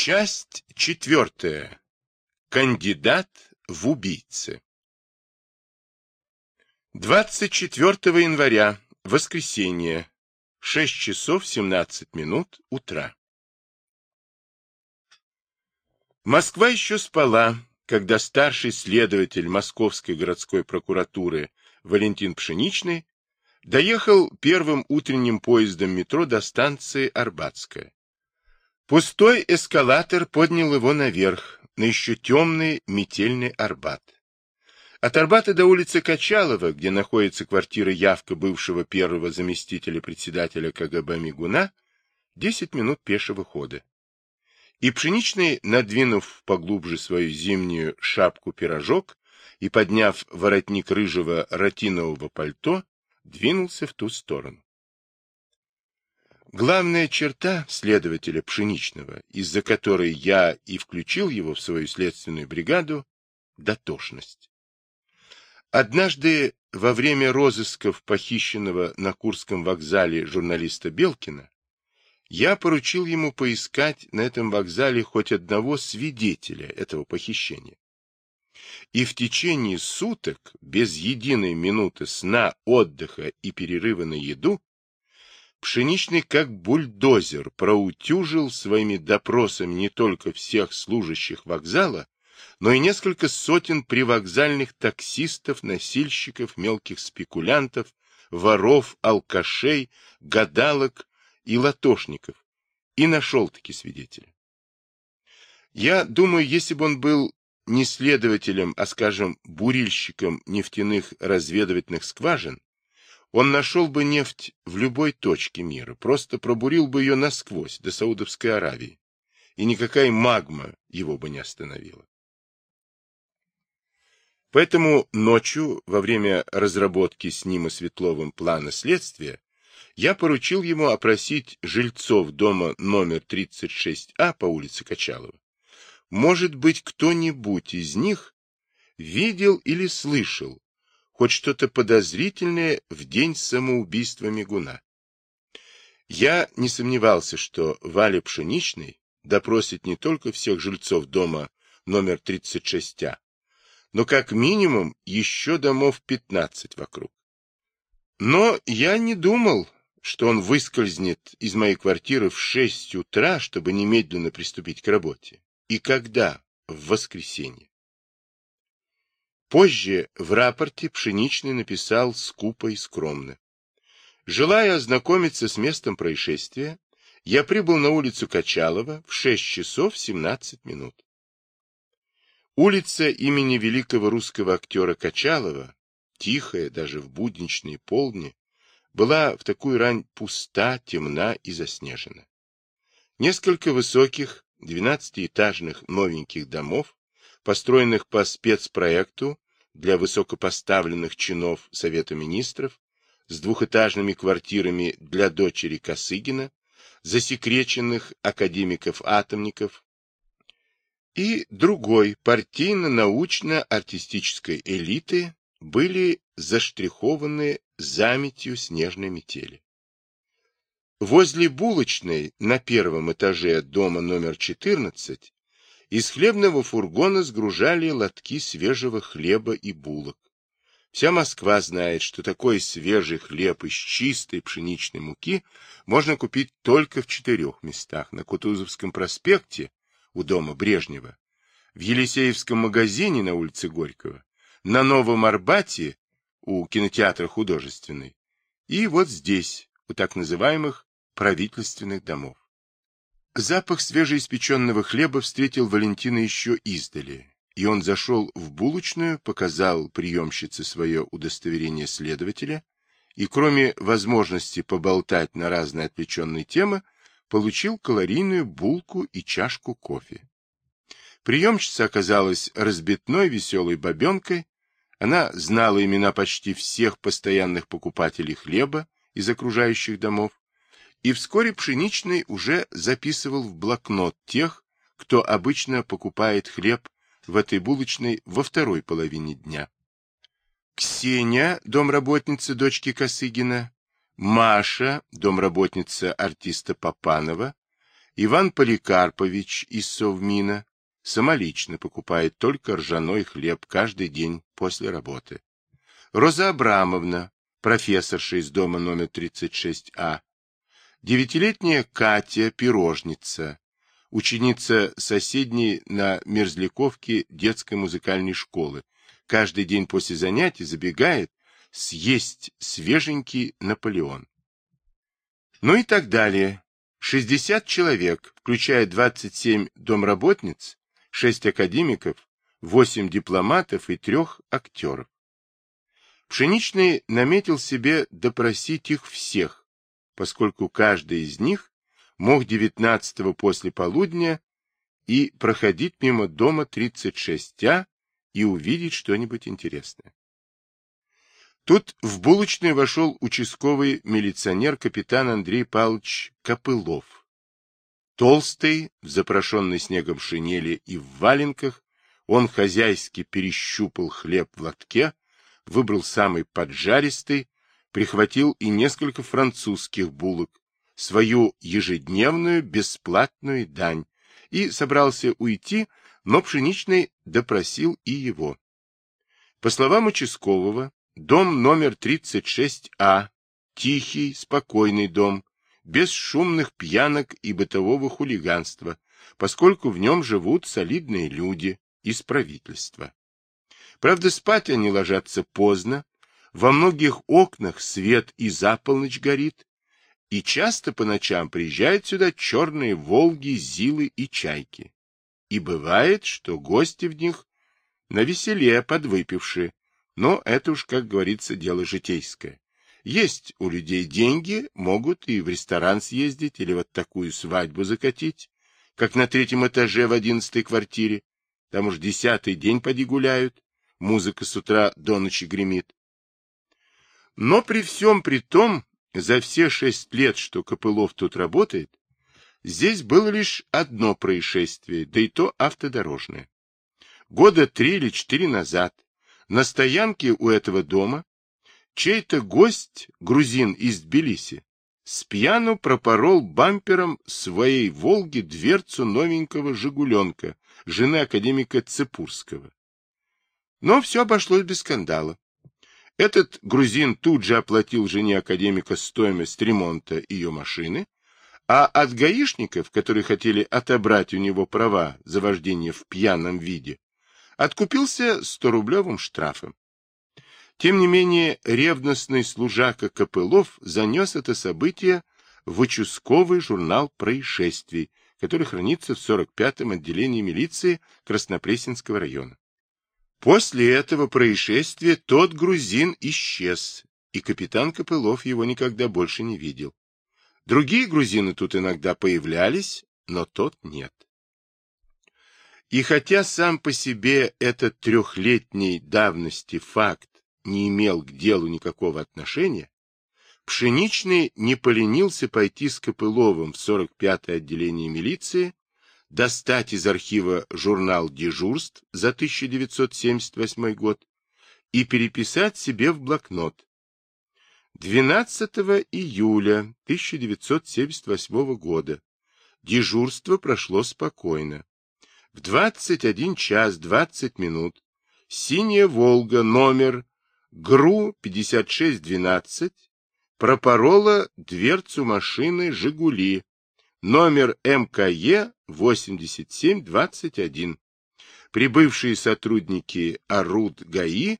Часть четвертая. Кандидат в убийцы. 24 января, воскресенье, 6 часов 17 минут утра. Москва еще спала, когда старший следователь Московской городской прокуратуры Валентин Пшеничный доехал первым утренним поездом метро до станции Арбатская. Пустой эскалатор поднял его наверх, на еще темный метельный Арбат. От Арбата до улицы Качалова, где находится квартира явка бывшего первого заместителя председателя КГБ Мигуна, 10 минут пешего хода. И Пшеничный, надвинув поглубже свою зимнюю шапку-пирожок и подняв воротник рыжего ротинового пальто, двинулся в ту сторону. Главная черта следователя Пшеничного, из-за которой я и включил его в свою следственную бригаду – дотошность. Однажды во время розысков похищенного на Курском вокзале журналиста Белкина я поручил ему поискать на этом вокзале хоть одного свидетеля этого похищения. И в течение суток, без единой минуты сна, отдыха и перерыва на еду, Пшеничный как бульдозер проутюжил своими допросами не только всех служащих вокзала, но и несколько сотен привокзальных таксистов, носильщиков, мелких спекулянтов, воров, алкашей, гадалок и латошников, и нашел-таки свидетеля. Я думаю, если бы он был не следователем, а, скажем, бурильщиком нефтяных разведывательных скважин, он нашел бы нефть в любой точке мира, просто пробурил бы ее насквозь до Саудовской Аравии, и никакая магма его бы не остановила. Поэтому ночью, во время разработки с ним и Светловым плана следствия, я поручил ему опросить жильцов дома номер 36А по улице Качалова. Может быть, кто-нибудь из них видел или слышал хоть что-то подозрительное в день самоубийства Мигуна. Я не сомневался, что Валя Пшеничный допросит не только всех жильцов дома номер 36А, но как минимум еще домов 15 вокруг. Но я не думал, что он выскользнет из моей квартиры в 6 утра, чтобы немедленно приступить к работе. И когда? В воскресенье. Позже в рапорте Пшеничный написал скупо и скромно. Желая ознакомиться с местом происшествия, я прибыл на улицу Качалова в 6 часов 17 минут. Улица имени великого русского актера Качалова, тихая даже в будничные полдни, была в такую рань пуста, темна и заснежена. Несколько высоких, двенадцатиэтажных новеньких домов построенных по спецпроекту для высокопоставленных чинов Совета Министров, с двухэтажными квартирами для дочери Косыгина, засекреченных академиков-атомников и другой партийно-научно-артистической элиты были заштрихованы заметью снежной метели. Возле булочной на первом этаже дома номер 14 из хлебного фургона сгружали лотки свежего хлеба и булок. Вся Москва знает, что такой свежий хлеб из чистой пшеничной муки можно купить только в четырех местах. На Кутузовском проспекте у дома Брежнева, в Елисеевском магазине на улице Горького, на Новом Арбате у кинотеатра художественный и вот здесь, у так называемых правительственных домов. Запах свежеиспеченного хлеба встретил Валентина еще издали, и он зашел в булочную, показал приемщице свое удостоверение следователя и, кроме возможности поболтать на разные отвлеченные темы, получил калорийную булку и чашку кофе. Приемщица оказалась разбитной веселой бабенкой, она знала имена почти всех постоянных покупателей хлеба из окружающих домов, и вскоре Пшеничный уже записывал в блокнот тех, кто обычно покупает хлеб в этой булочной во второй половине дня. Ксения, домработница дочки Косыгина, Маша, домработница артиста Попанова, Иван Поликарпович из Совмина самолично покупает только ржаной хлеб каждый день после работы. Роза Абрамовна, профессорша из дома номер 36А. Девятилетняя Катя Пирожница, ученица соседней на Мерзляковке детской музыкальной школы, каждый день после занятий забегает съесть свеженький Наполеон. Ну и так далее. 60 человек, включая 27 домработниц, 6 академиков, 8 дипломатов и 3 актеров. Пшеничный наметил себе допросить их всех, поскольку каждый из них мог 19-го после полудня и проходить мимо дома 36А и увидеть что-нибудь интересное. Тут в булочную вошел участковый милиционер капитан Андрей Павлович Копылов. Толстый, в запрошенной снегом шинели и в валенках, он хозяйски перещупал хлеб в лотке, выбрал самый поджаристый, прихватил и несколько французских булок, свою ежедневную бесплатную дань, и собрался уйти, но Пшеничный допросил и его. По словам участкового, дом номер 36А, тихий, спокойный дом, без шумных пьянок и бытового хулиганства, поскольку в нем живут солидные люди из правительства. Правда, спать они ложатся поздно, во многих окнах свет и за полночь горит, и часто по ночам приезжают сюда черные «Волги», «Зилы» и «Чайки». И бывает, что гости в них на веселе подвыпившие, но это уж, как говорится, дело житейское. Есть у людей деньги, могут и в ресторан съездить или вот такую свадьбу закатить, как на третьем этаже в одиннадцатой квартире. Там уж десятый день поди гуляют, музыка с утра до ночи гремит. Но при всем при том, за все шесть лет, что Копылов тут работает, здесь было лишь одно происшествие, да и то автодорожное. Года три или четыре назад на стоянке у этого дома чей-то гость, грузин из Тбилиси, с пьяну пропорол бампером своей «Волги» дверцу новенького «Жигуленка», жены академика Цепурского. Но все обошлось без скандала. Этот грузин тут же оплатил жене академика стоимость ремонта ее машины, а от гаишников, которые хотели отобрать у него права за вождение в пьяном виде, откупился 100-рублевым штрафом. Тем не менее, ревностный служака Копылов занес это событие в участковый журнал происшествий, который хранится в 45-м отделении милиции Краснопресненского района. После этого происшествия тот грузин исчез, и капитан Копылов его никогда больше не видел. Другие грузины тут иногда появлялись, но тот нет. И хотя сам по себе этот трехлетней давности факт не имел к делу никакого отношения, Пшеничный не поленился пойти с Копыловым в 45-е отделение милиции достать из архива журнал дежурств за 1978 год и переписать себе в блокнот. 12 июля 1978 года дежурство прошло спокойно. В 21 час 20 минут «Синяя Волга» номер ГРУ 5612 пропорола дверцу машины «Жигули» номер МКЕ 8721. Прибывшие сотрудники АРУД ГАИ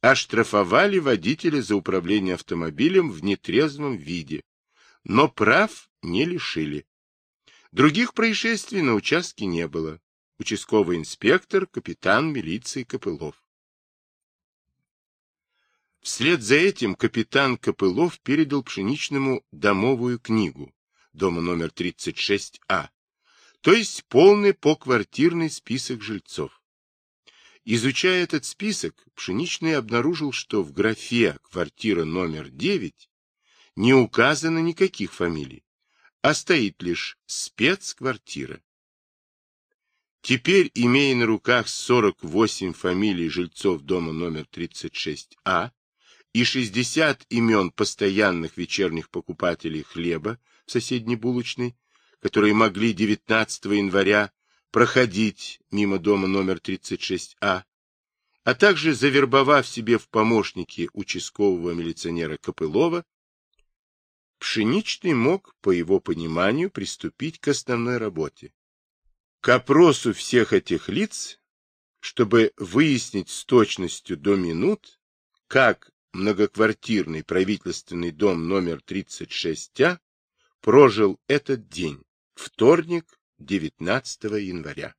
оштрафовали водителя за управление автомобилем в нетрезвом виде, но прав не лишили. Других происшествий на участке не было. Участковый инспектор, капитан милиции Копылов. Вслед за этим капитан Копылов передал Пшеничному домовую книгу, дома номер 36А, то есть полный поквартирный список жильцов. Изучая этот список, Пшеничный обнаружил, что в графе «Квартира номер 9» не указано никаких фамилий, а стоит лишь «Спецквартира». Теперь, имея на руках 48 фамилий жильцов дома номер 36А и 60 имен постоянных вечерних покупателей хлеба в соседней булочной, которые могли 19 января проходить мимо дома номер 36А, а также завербовав себе в помощники участкового милиционера Копылова, Пшеничный мог, по его пониманию, приступить к основной работе. К опросу всех этих лиц, чтобы выяснить с точностью до минут, как многоквартирный правительственный дом номер 36А прожил этот день, вторник, 19 января.